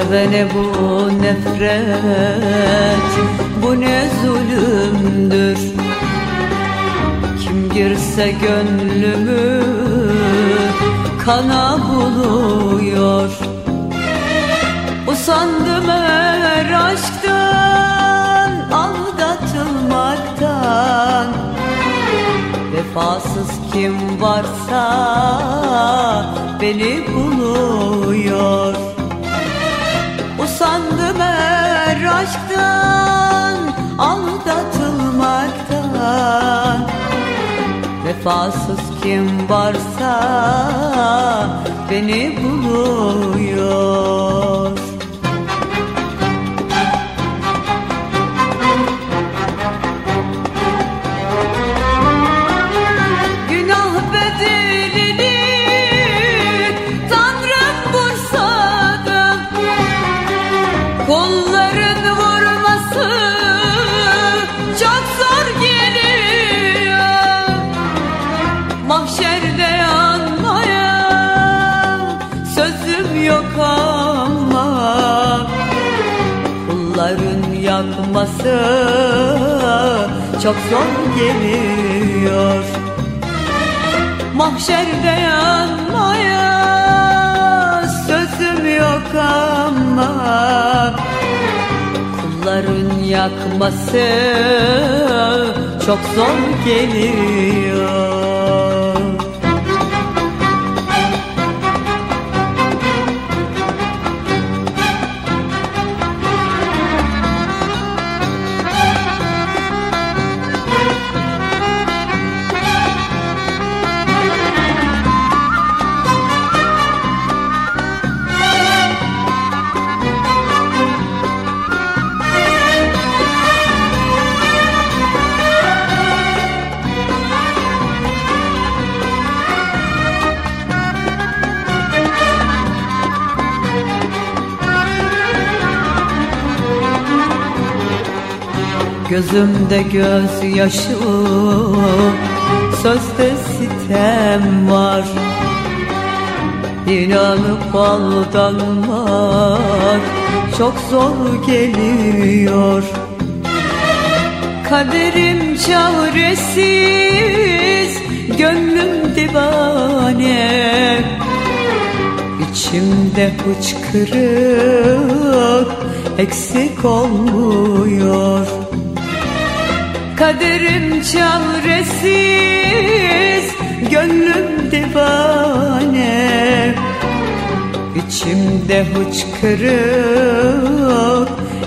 Sevene bu nefret Bu ne zulümdür? Kim girse gönlümü Kana buluyor. Usandım her aşktan Aldatılmaktan. Vefasız kim varsa Beni buluyor aşktan Aldatılmaktan. Vefasız kim varsa Beni buluyor Yakması Çok zor geliyor. Mahşerde yanmaya sözüm yok ama Kulların yakması çok zor geliyor Gözümde gözyaşı Sözde sitem var. İnanıp aldanmak Çok zor geliyor. Kaderim çaresiz Gönlüm divane. İçimde hıçkırık Eksik olmuyor Kaderim çaresiz Gönlüm divane İçimde hıçkırık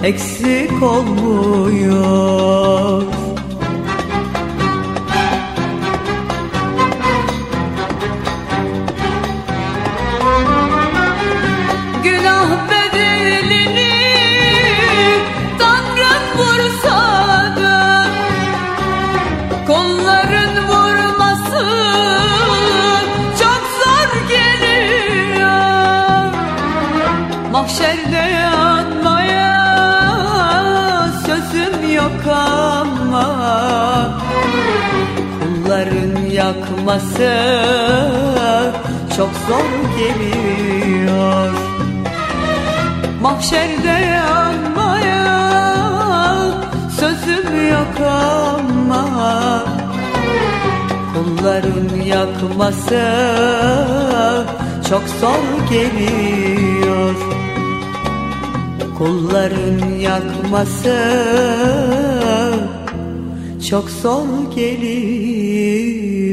Eksik olmuyor Kolların vurması Çok zor geliyor. Mahşerde yanmaya Sözüm yok ama Kulların yakması Çok zor geliyor. Mahşerde yanmaya sözüm yok ama Kulların yakması çok zor geliyor. Kulların yakması çok zor geliyor